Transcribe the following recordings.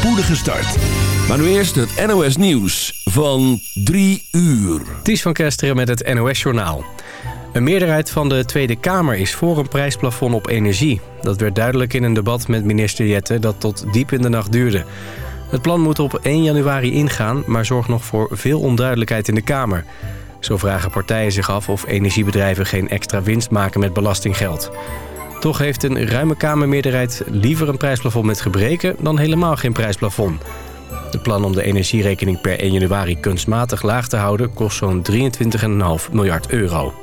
spoedige start. Maar nu eerst het NOS Nieuws van 3 uur. Ties van Kesteren met het NOS Journaal. Een meerderheid van de Tweede Kamer is voor een prijsplafond op energie. Dat werd duidelijk in een debat met minister Jette dat tot diep in de nacht duurde. Het plan moet op 1 januari ingaan, maar zorgt nog voor veel onduidelijkheid in de Kamer. Zo vragen partijen zich af of energiebedrijven geen extra winst maken met belastinggeld. Toch heeft een ruime Kamermeerderheid liever een prijsplafond met gebreken dan helemaal geen prijsplafond. Het plan om de energierekening per 1 januari kunstmatig laag te houden kost zo'n 23,5 miljard euro.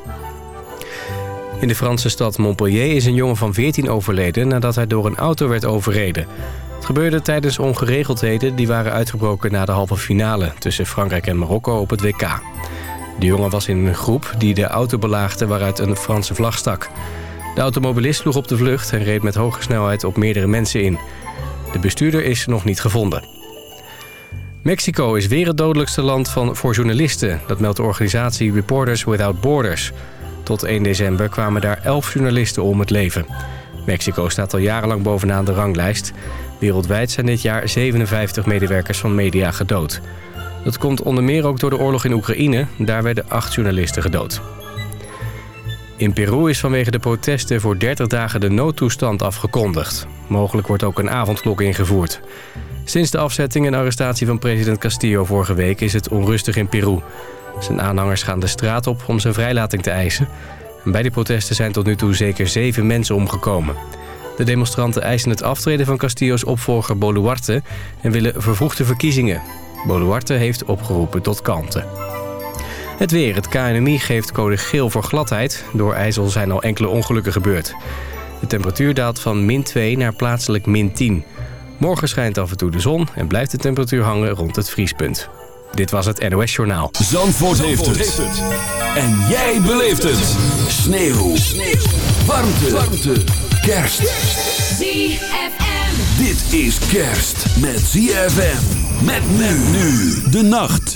In de Franse stad Montpellier is een jongen van 14 overleden nadat hij door een auto werd overreden. Het gebeurde tijdens ongeregeldheden die waren uitgebroken na de halve finale tussen Frankrijk en Marokko op het WK. De jongen was in een groep die de auto belaagde waaruit een Franse vlag stak. De automobilist sloeg op de vlucht en reed met hoge snelheid op meerdere mensen in. De bestuurder is nog niet gevonden. Mexico is weer het dodelijkste land van, voor journalisten. Dat meldt de organisatie Reporters Without Borders. Tot 1 december kwamen daar 11 journalisten om het leven. Mexico staat al jarenlang bovenaan de ranglijst. Wereldwijd zijn dit jaar 57 medewerkers van media gedood. Dat komt onder meer ook door de oorlog in Oekraïne. Daar werden 8 journalisten gedood. In Peru is vanwege de protesten voor 30 dagen de noodtoestand afgekondigd. Mogelijk wordt ook een avondklok ingevoerd. Sinds de afzetting en arrestatie van president Castillo vorige week is het onrustig in Peru. Zijn aanhangers gaan de straat op om zijn vrijlating te eisen. En bij die protesten zijn tot nu toe zeker zeven mensen omgekomen. De demonstranten eisen het aftreden van Castillo's opvolger Boluarte... en willen vervroegde verkiezingen. Boluarte heeft opgeroepen tot kalmte. Het weer. Het KNMI geeft code geel voor gladheid. Door IJssel zijn al enkele ongelukken gebeurd. De temperatuur daalt van min 2 naar plaatselijk min 10. Morgen schijnt af en toe de zon en blijft de temperatuur hangen rond het vriespunt. Dit was het NOS Journaal. Zandvoort, heeft, het. En jij beleeft het. Sneeuw. Sneeuw. Warmte. Warmte. Kerst. ZFM. Dit is kerst met ZFM. Met men nu de nacht.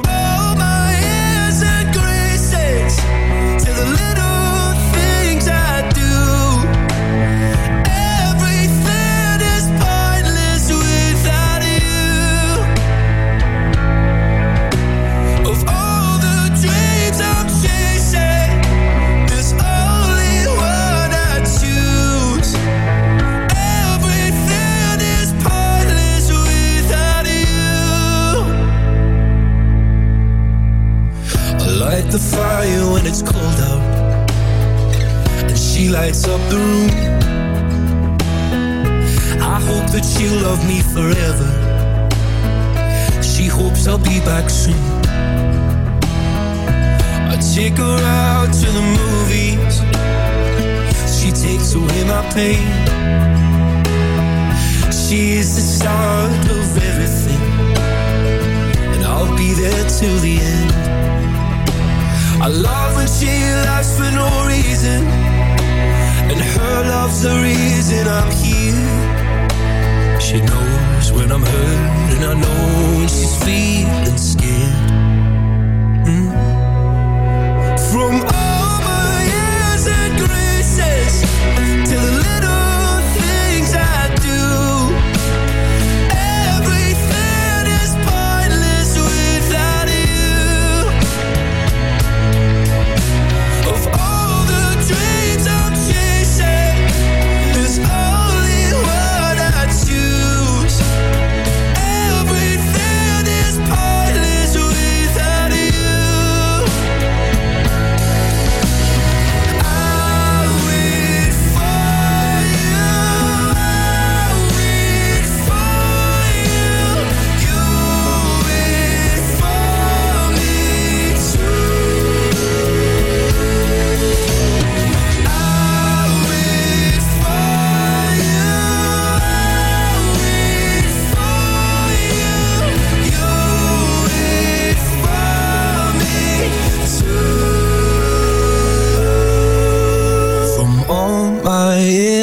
the fire when it's cold out. And she lights up the room. I hope that she'll love me forever. She hopes I'll be back soon. I take her out to the movies. She takes away my pain. She is the start of everything. And I'll be there till the end. I love when she laughs for no reason. And her love's the reason I'm here. She knows when I'm hurt, and I know when she's feeling scared. Mm. From all my years and graces to the little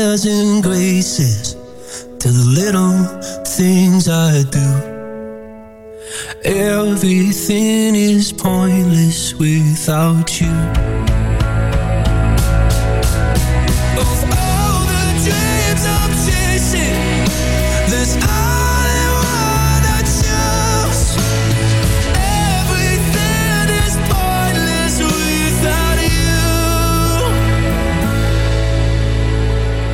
airs and graces to the little things I do. Everything is pointless without you.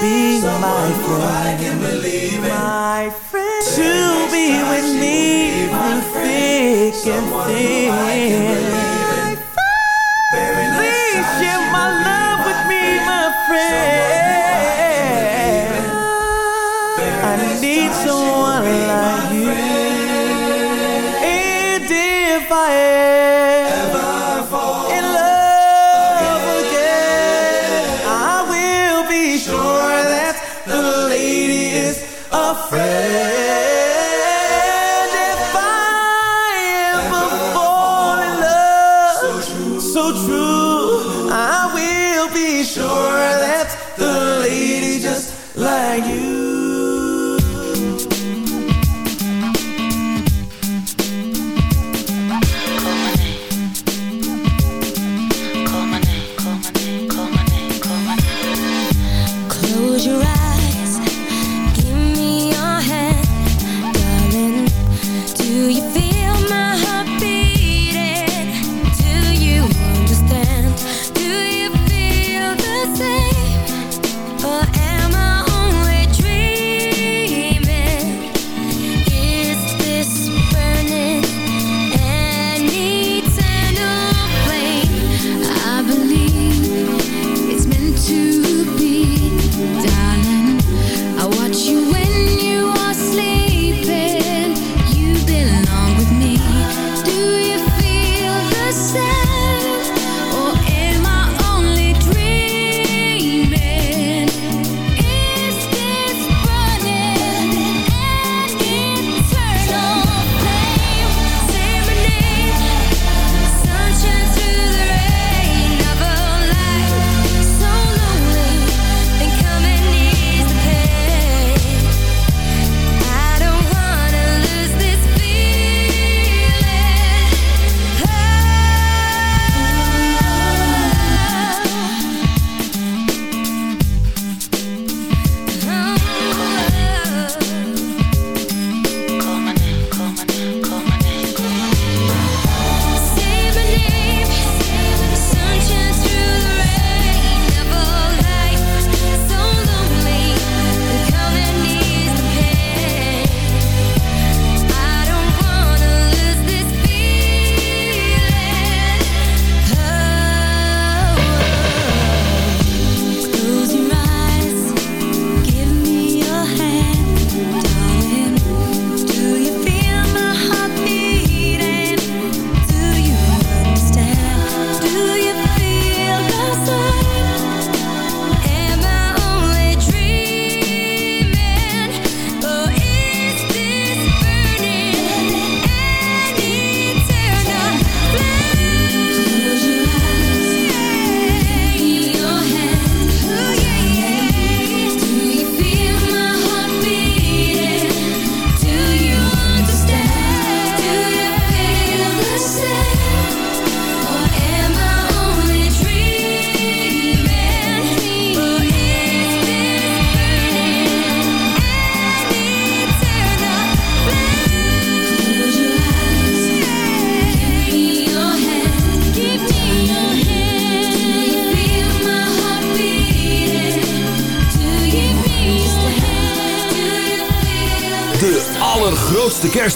be sure that the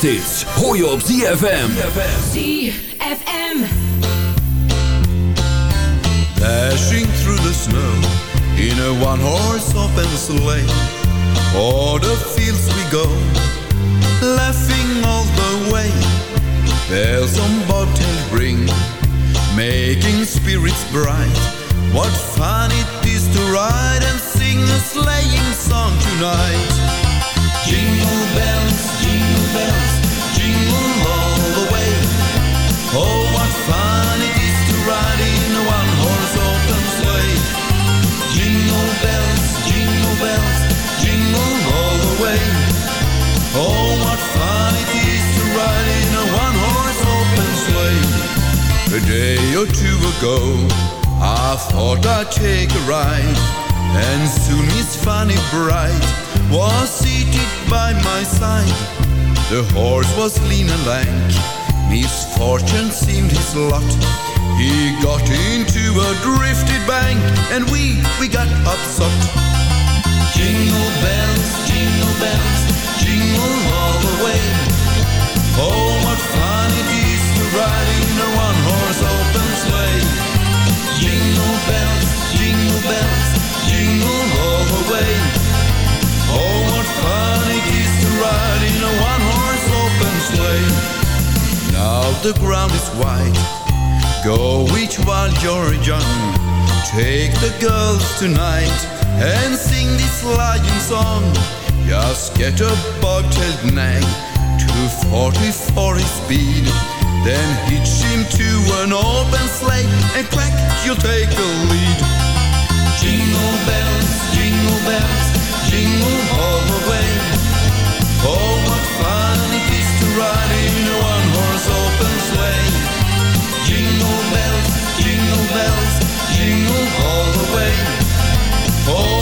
zomerhits je op ZFM. Drifted bank, and we, we got upset. Jingle bells, jingle bells, jingle all the way. Oh, what fun it is to ride in a one-horse open sleigh. Jingle bells, jingle bells, jingle all the way. Oh, what fun it is to ride in a one-horse open sleigh. Now the ground is white. Go each you're young. Take the girls tonight and sing this lion song. Just get a bobtailed nag to 40 for speed. Then hitch him to an open sleigh and crack, you'll take the lead. Jingle bells, jingle bells, jingle all the way. Oh, what fun it is to ride in Oh,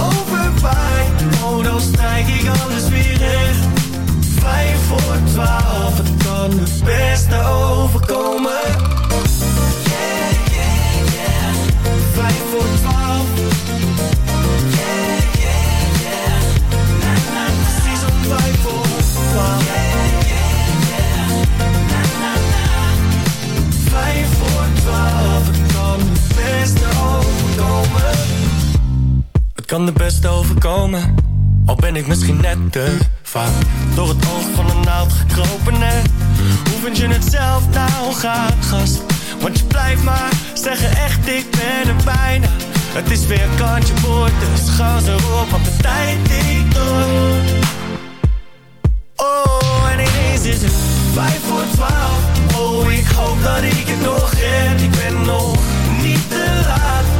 overwaait Oh, dan ik alles weer recht. Vijf voor twaalf Het kan het beste overkomen kan de beste overkomen. Al ben ik misschien net te vaak Door het oog van een naald gekropen hè. Hoe vind je het zelf? Nou gaat gast. Want je blijft maar zeggen echt ik ben er bijna. Het is weer kantje boord dus ga ze op Want de tijd die door. Oh en ineens is het vijf voor twaalf. Oh ik hoop dat ik het nog red. Ik ben nog niet te laat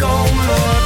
Kom maar.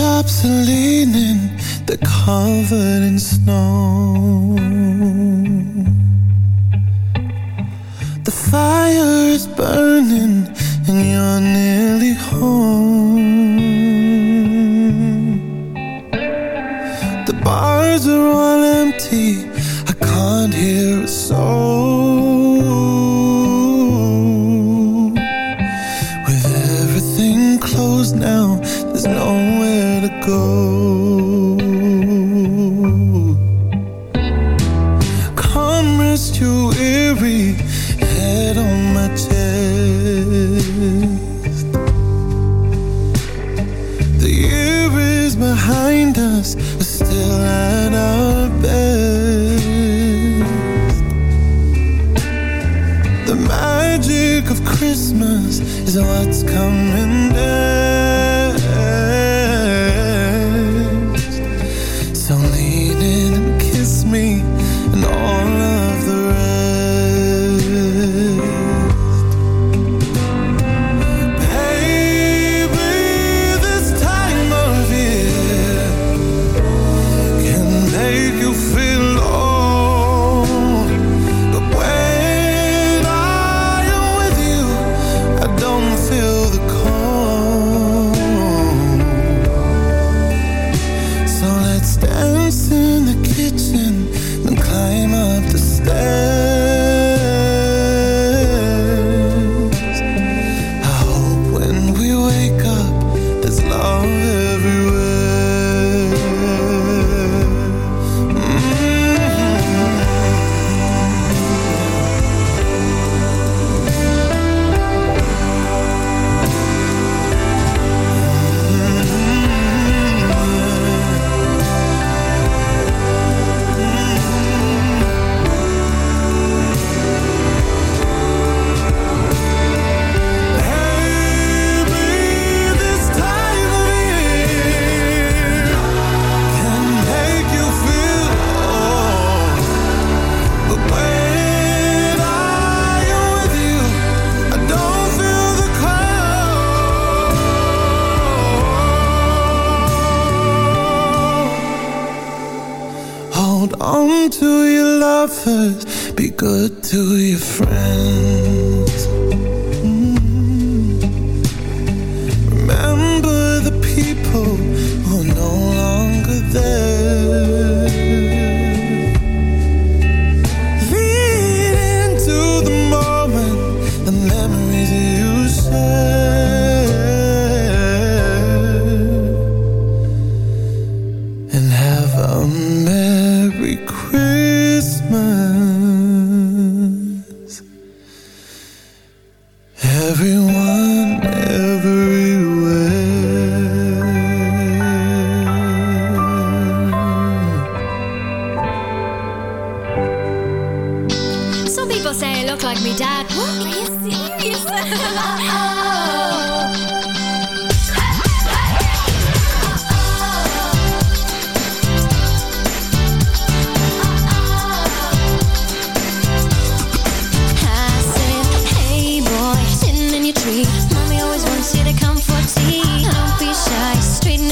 Treetops are leaning, they're covered in snow. The fire is burning, and you're nearly home. The bars are all empty, I can't hear a soul.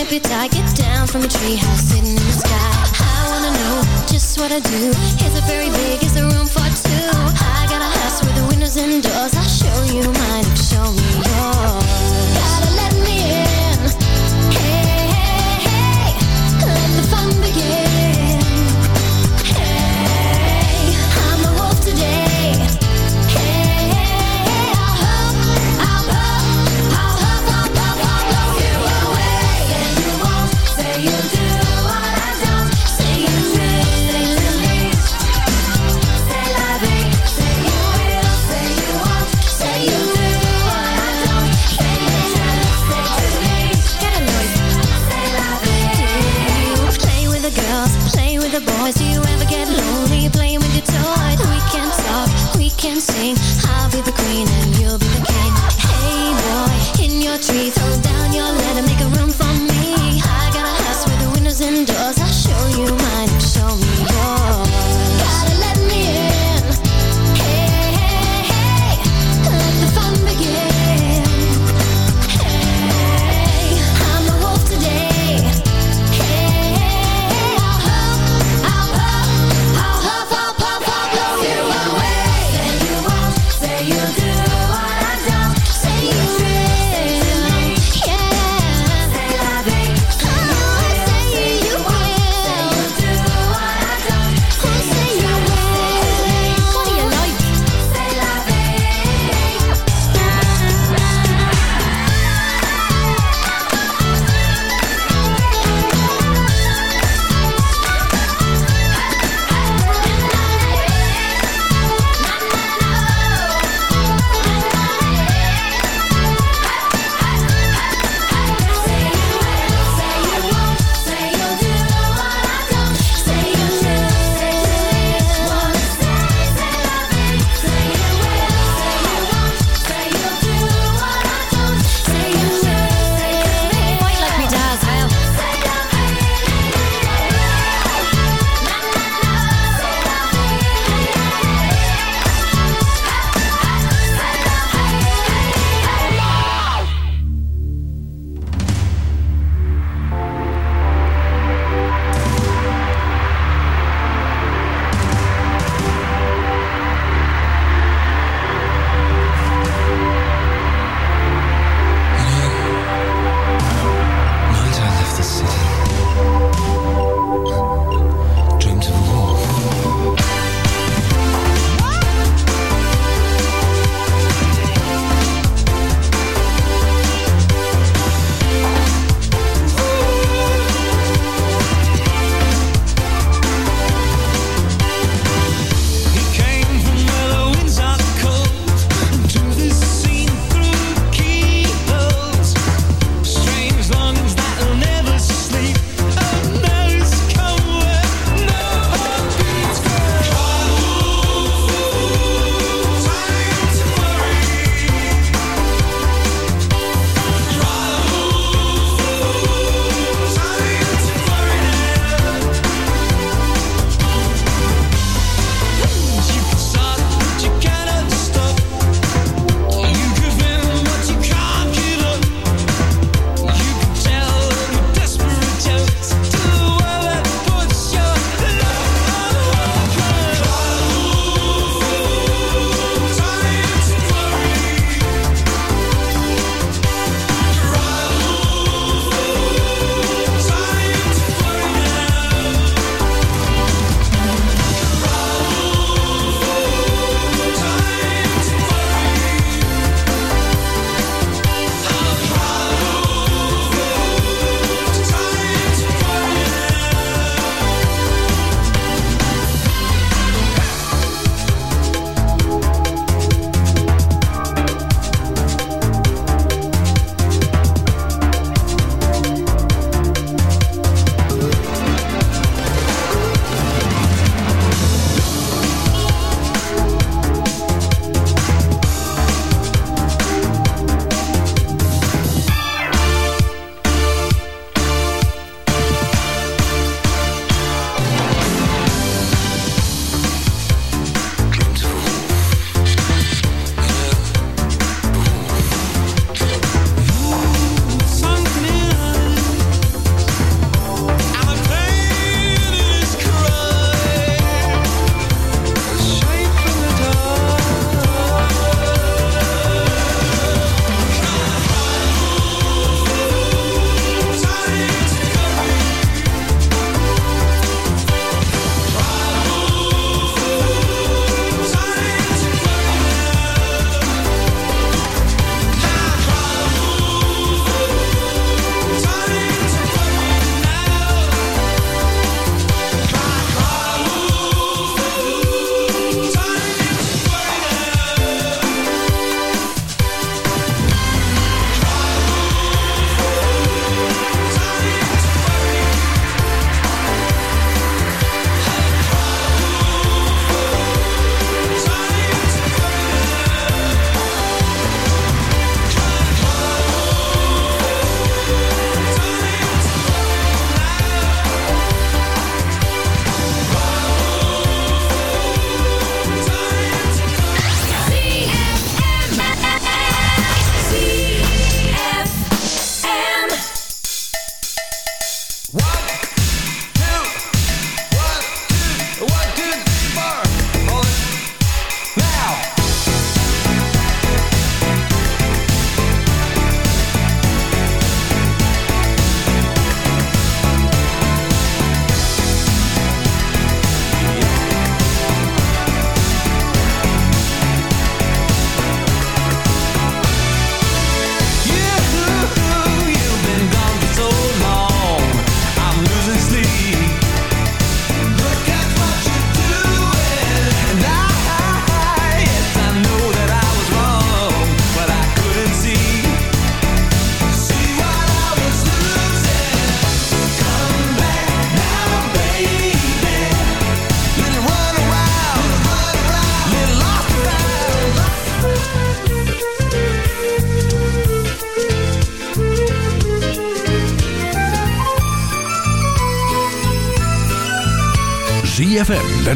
stupid I get down from a treehouse sitting in the sky. I wanna know just what I do. Is it very big, is there room for two? I got a house with the windows and doors. I'll show you mine, show me yours. Gotta let sing. I'll be the queen and you'll be the king. Hey boy, in your tree.